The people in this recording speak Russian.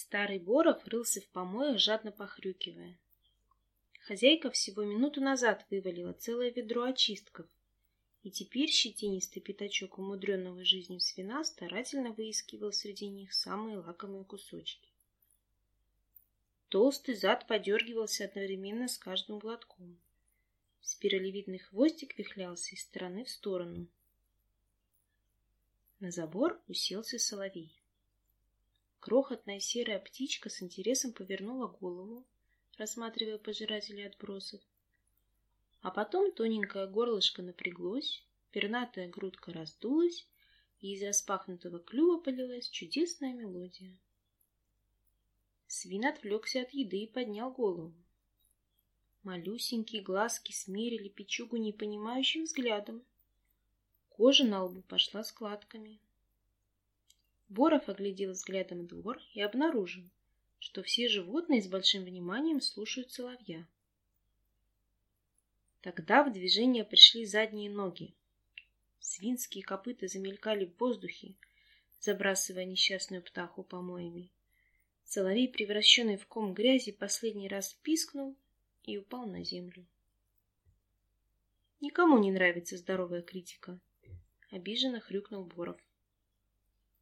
Старый Боров рылся в помоях, жадно похрюкивая. Хозяйка всего минуту назад вывалила целое ведро очистков, и теперь щетинистый пятачок умудренного жизнью свина старательно выискивал среди них самые лакомые кусочки. Толстый зад подергивался одновременно с каждым глотком. Спиралевидный хвостик вихлялся из стороны в сторону. На забор уселся соловей. Крохотная серая птичка с интересом повернула голову, рассматривая пожирателей отбросов. А потом тоненькое горлышко напряглось, пернатая грудка раздулась, и из распахнутого клюва полилась чудесная мелодия. Свин отвлекся от еды и поднял голову. Малюсенькие глазки смерили печугу непонимающим взглядом. Кожа на лбу пошла складками. Боров оглядел взглядом двор и обнаружил, что все животные с большим вниманием слушают соловья. Тогда в движение пришли задние ноги. Свинские копыта замелькали в воздухе, забрасывая несчастную птаху помоями. Соловей, превращенный в ком грязи, последний раз пискнул и упал на землю. Никому не нравится здоровая критика. Обиженно хрюкнул Боров.